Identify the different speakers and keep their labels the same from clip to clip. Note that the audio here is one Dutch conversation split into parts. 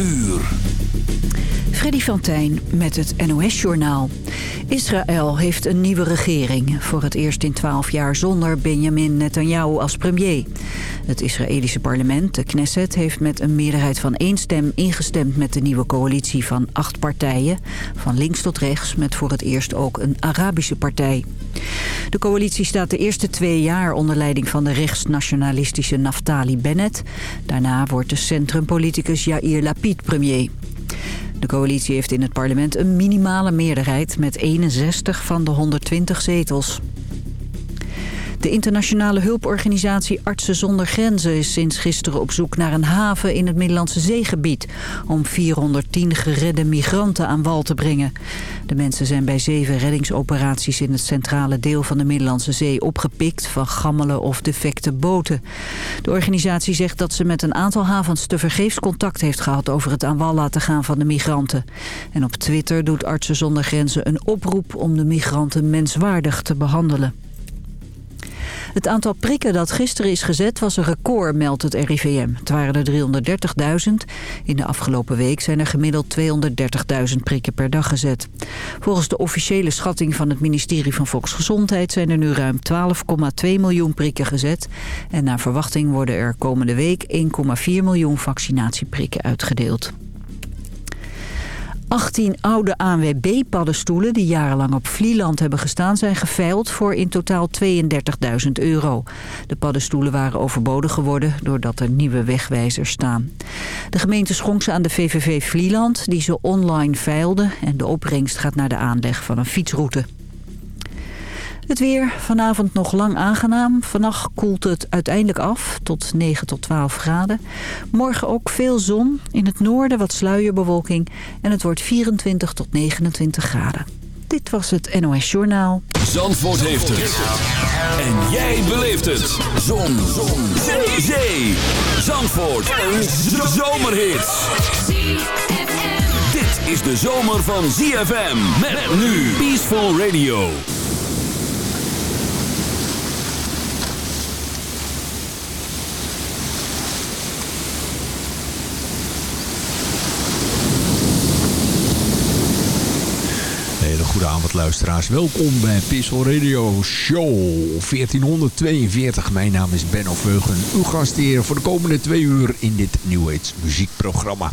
Speaker 1: uur.
Speaker 2: Freddy van met het NOS-journaal. Israël heeft een nieuwe regering. Voor het eerst in twaalf jaar zonder Benjamin Netanyahu als premier. Het Israëlische parlement, de Knesset, heeft met een meerderheid van één stem ingestemd met de nieuwe coalitie van acht partijen. Van links tot rechts, met voor het eerst ook een Arabische partij. De coalitie staat de eerste twee jaar onder leiding van de rechtsnationalistische Naftali Bennett. Daarna wordt de centrumpoliticus Yair Lapid premier. De coalitie heeft in het parlement een minimale meerderheid met 61 van de 120 zetels. De internationale hulporganisatie Artsen zonder Grenzen is sinds gisteren op zoek naar een haven in het Middellandse zeegebied... om 410 geredde migranten aan wal te brengen. De mensen zijn bij zeven reddingsoperaties in het centrale deel van de Middellandse Zee opgepikt... van gammele of defecte boten. De organisatie zegt dat ze met een aantal havens tevergeefs contact heeft gehad... over het aan wal laten gaan van de migranten. En op Twitter doet Artsen zonder Grenzen een oproep om de migranten menswaardig te behandelen. Het aantal prikken dat gisteren is gezet was een record, meldt het RIVM. Het waren er 330.000. In de afgelopen week zijn er gemiddeld 230.000 prikken per dag gezet. Volgens de officiële schatting van het ministerie van Volksgezondheid... zijn er nu ruim 12,2 miljoen prikken gezet. En naar verwachting worden er komende week 1,4 miljoen vaccinatieprikken uitgedeeld. 18 oude ANWB-paddenstoelen die jarenlang op Vlieland hebben gestaan... zijn geveild voor in totaal 32.000 euro. De paddenstoelen waren overbodig geworden doordat er nieuwe wegwijzers staan. De gemeente schonk ze aan de VVV Vlieland die ze online veilde... en de opbrengst gaat naar de aanleg van een fietsroute. Het weer vanavond nog lang aangenaam. Vannacht koelt het uiteindelijk af tot 9 tot 12 graden. Morgen ook veel zon. In het noorden wat sluierbewolking. En het wordt 24 tot 29 graden. Dit was het NOS Journaal.
Speaker 1: Zandvoort heeft het. En jij beleeft het. Zon. zon. Zee. Zee. Zandvoort. Een zomerhit. Dit is de zomer van ZFM. Met nu Peaceful Radio.
Speaker 3: Goedenavond luisteraars, welkom bij Pissel Radio Show 1442. Mijn naam is Benno Veugen, uw gastheer voor de komende twee uur in dit New Age muziekprogramma.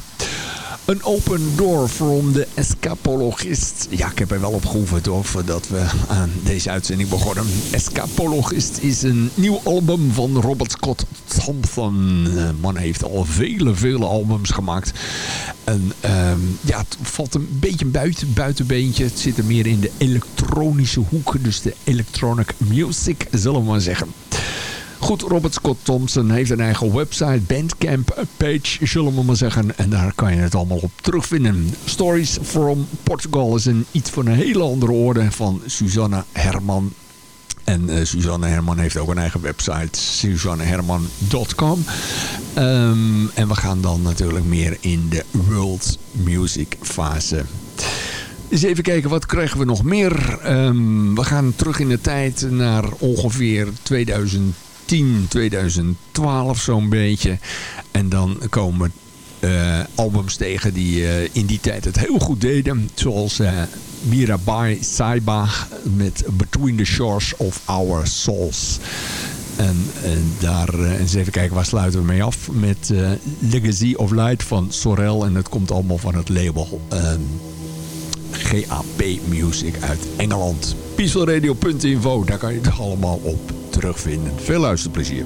Speaker 3: Een open door from de escapologist. Ja, ik heb er wel op geoefend hoor, voordat we aan deze uitzending begonnen. Escapologist is een nieuw album van Robert Scott Thompson. De man heeft al vele, vele albums gemaakt. En um, ja, het valt een beetje buiten, buitenbeentje. Het zit er meer in de elektronische hoek. Dus de electronic music, zullen we maar zeggen. Goed, Robert Scott Thompson heeft een eigen website, Bandcamp page, zullen we maar zeggen. En daar kan je het allemaal op terugvinden. Stories from Portugal is een iets van een hele andere orde van Susanna Herman. En uh, Suzanne Herman heeft ook een eigen website, suzanneherman.com. Um, en we gaan dan natuurlijk meer in de world music fase. Eens even kijken, wat krijgen we nog meer? Um, we gaan terug in de tijd naar ongeveer 2000. 2010, 2012 zo'n beetje. En dan komen uh, albums tegen die uh, in die tijd het heel goed deden. Zoals uh, Mirabai Saiba met Between the Shores of Our Souls. En, daar eens even kijken, waar sluiten we mee af? Met Legacy of Light van Sorel. En dat komt allemaal van het label GAP Music uit Engeland. Peacefulradio.info, daar kan je het allemaal op terugvinden. Veel luisterplezier.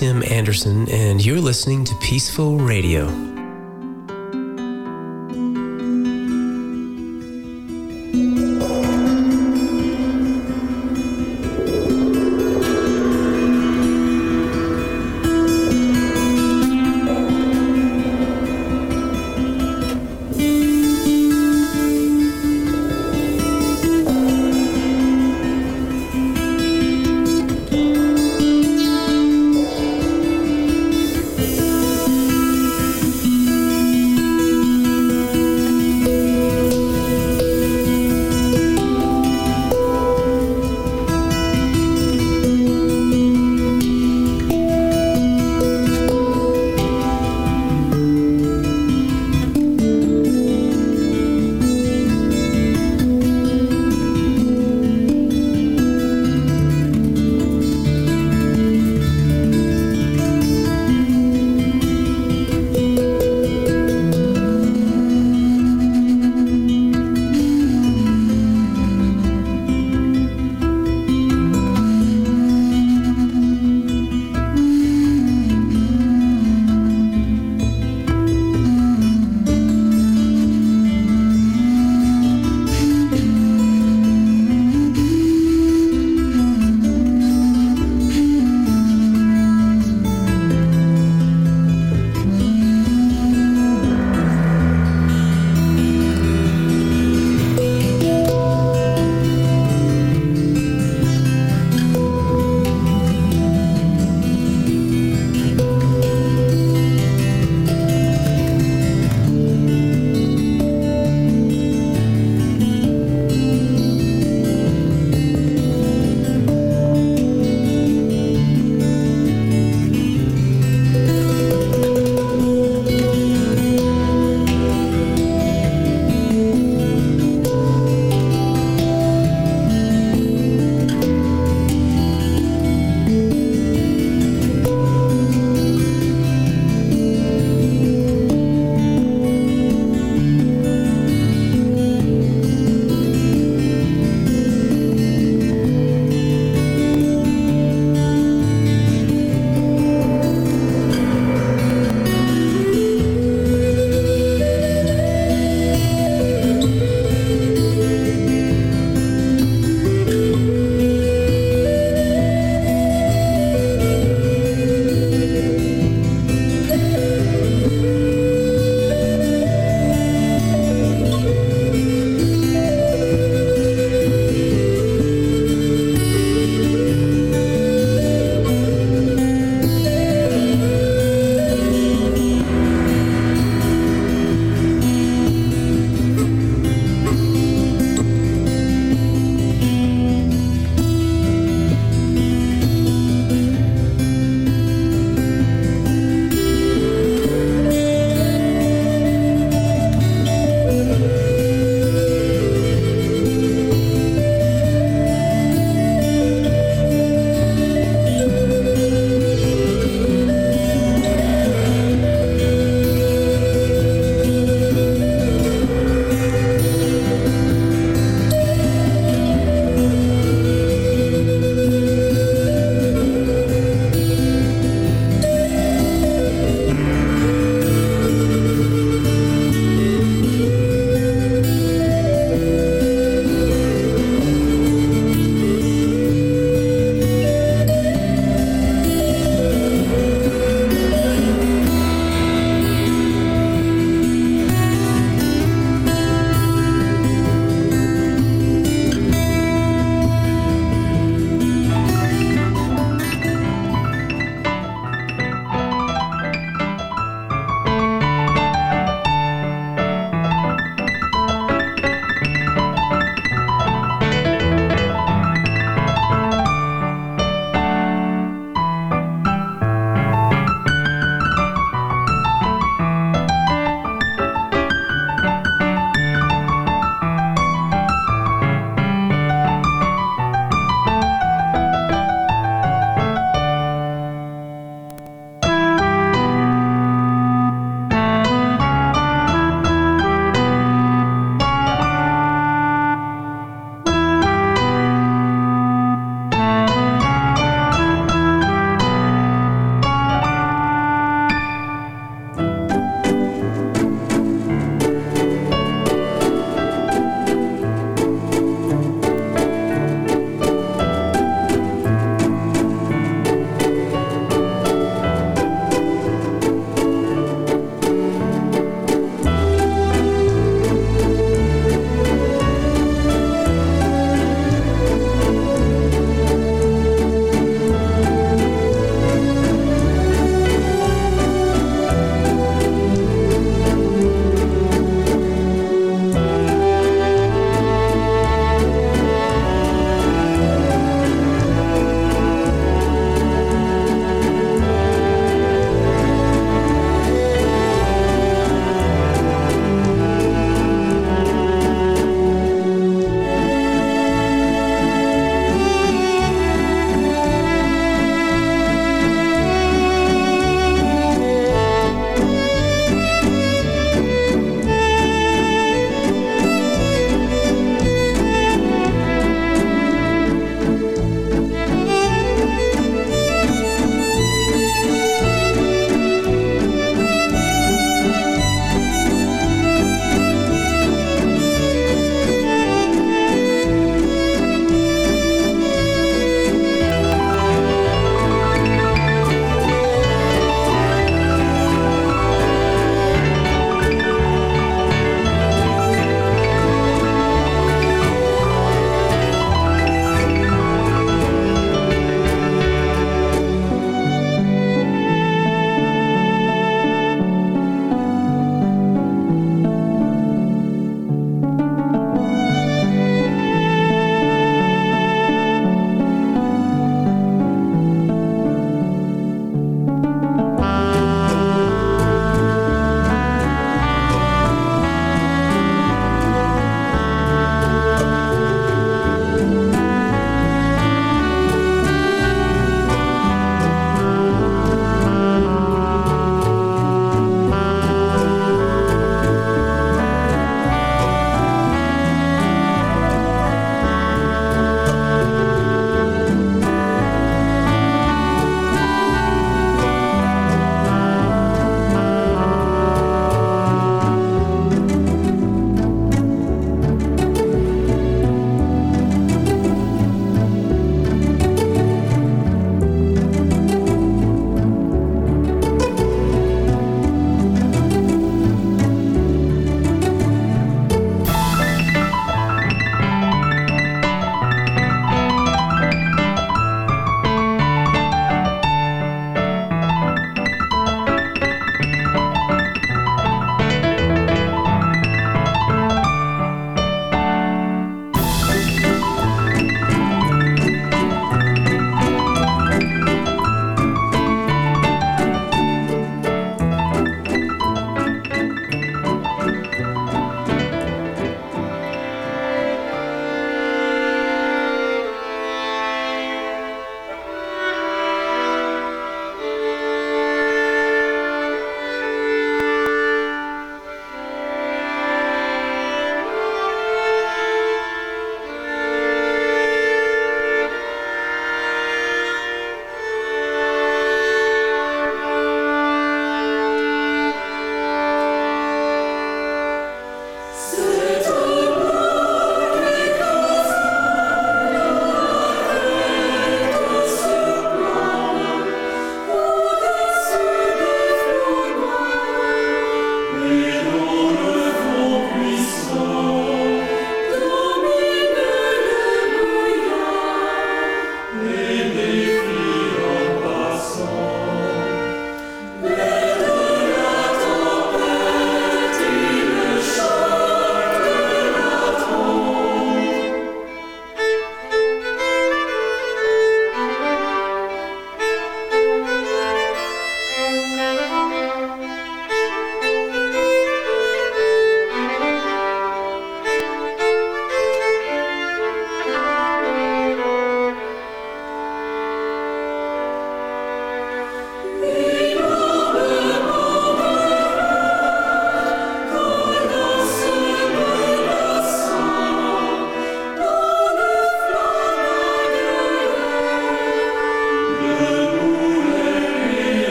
Speaker 4: Tim Anderson, and you're listening to Peaceful Radio.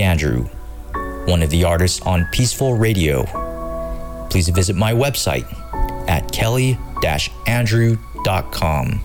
Speaker 5: Andrew, one of the artists on Peaceful Radio. Please visit my website at kelly-andrew.com.